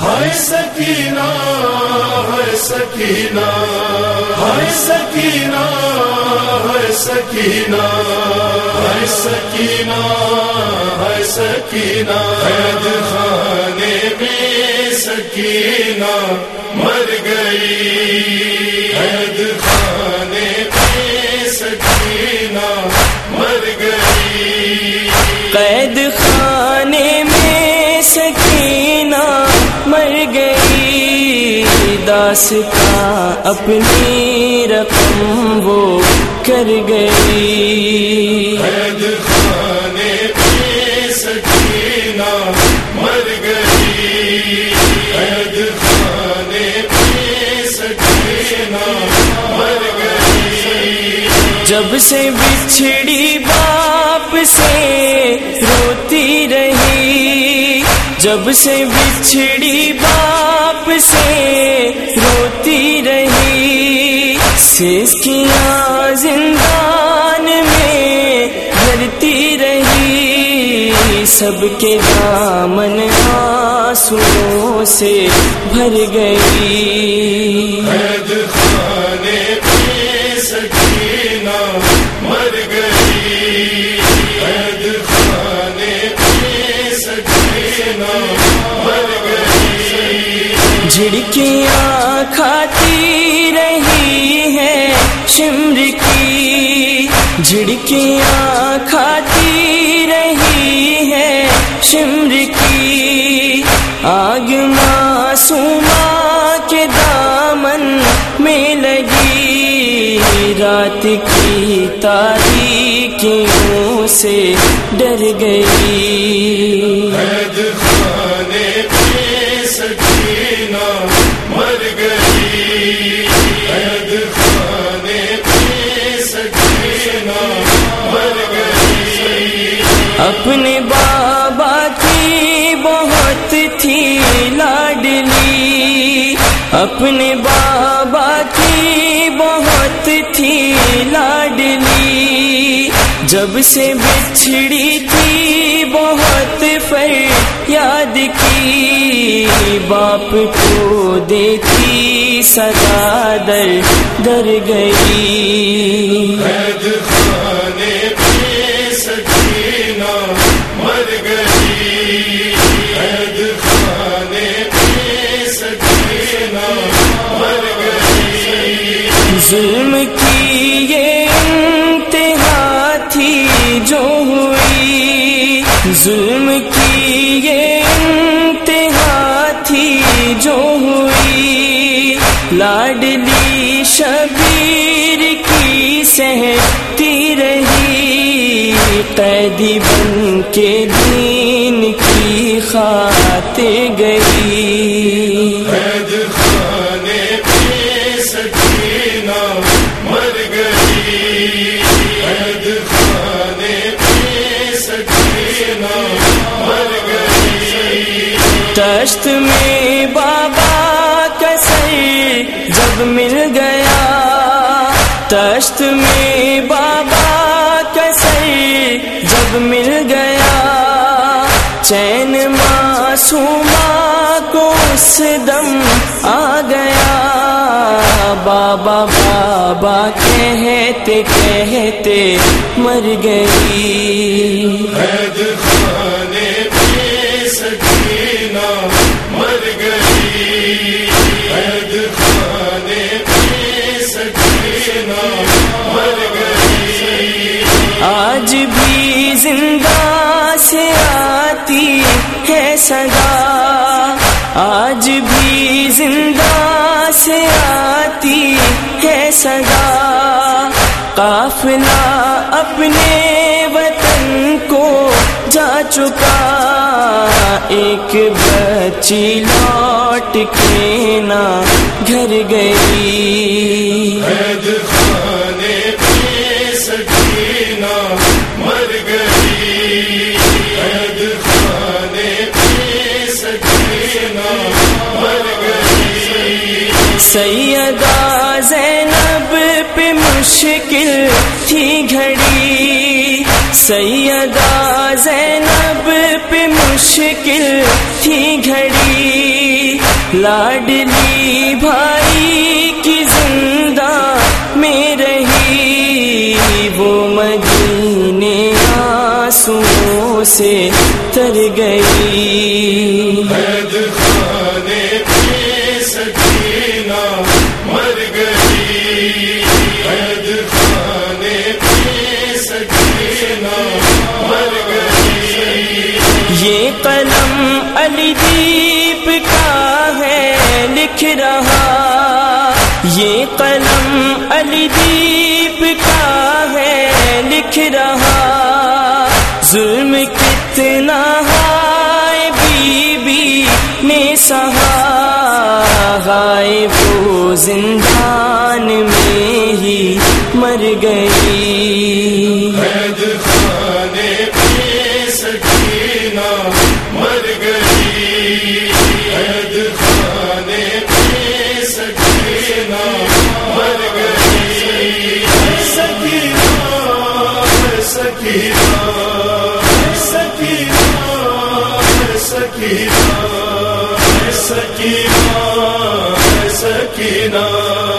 ہائے سکینہ ہائے سکینہ ہائے سکینہ ہائے سکینہ ہائے سکینہ ہائے سکینہ۔ قید خانے میں سکینہ مر گئی۔ قید خانے میں سکینہ مر گئی۔ قید داستان اپنی رقم وہ کر گئی۔ قید خانے میں سکینہ مر گئی۔ قید خانے میں سکینہ مر گئی۔ جب سے بچھڑی باپ سے روتی رہی جب سے بچھڑی باپ سے رہی سیسکیاں زندان میں گرتی رہی سب کے دامن آنسوؤں سے بھر گئی۔ قید خانے شمر کی جھڑکیاں کھاتی رہی ہے شمر کی آگ معصومہ کے دامن میں لگی رات کی تاریکیوں سے ڈر گئی مر گئی۔ اپنے بابا کی بہت تھی لاڈلی اپنے بابا کی بہت تھی لاڈلی جب سے بچھڑی تھی بہت فر یاد کی باپ کو دیتی سدا در در گئی ظلم کی یہ انتہا تھی جو ہوئی۔ ظلم کی یہ انتہا تھی جو ہوئی۔ لاڈلی شبیر کی سہتی رہی۔ قیدی بن کے دین کی خاتے گئی۔ تشت میں بابا کیسے جب مل گیا۔ تشت میں بابا کیسے جب مل گیا۔ چین ماں معصومہ کو اس دم آ گیا۔ بابا بابا کہتے کہتے مر گئی۔ صدا آج بھی زندہ سے آتی ہے صدا قافلہ اپنے وطن کو جا چکا، ایک بچی لوٹ کے نہ گھر گئی۔ مر گئی۔ سیدہ زینب پہ مشکل تھی گھڑی۔ سیدہ زینب پہ مشکل تھی گھڑی۔ لاڈلی بھائی کی زندہ میں رہی۔ وہ مدینے آنسوں سے تر گئی۔ علی دیپ کا ہے لکھ رہا یہ قلم علی دیپ کا ہے لکھ رہا ظلم کتنا ہائے بی بی نے سہا وہ زندان میں ہی مر گئی سکینہ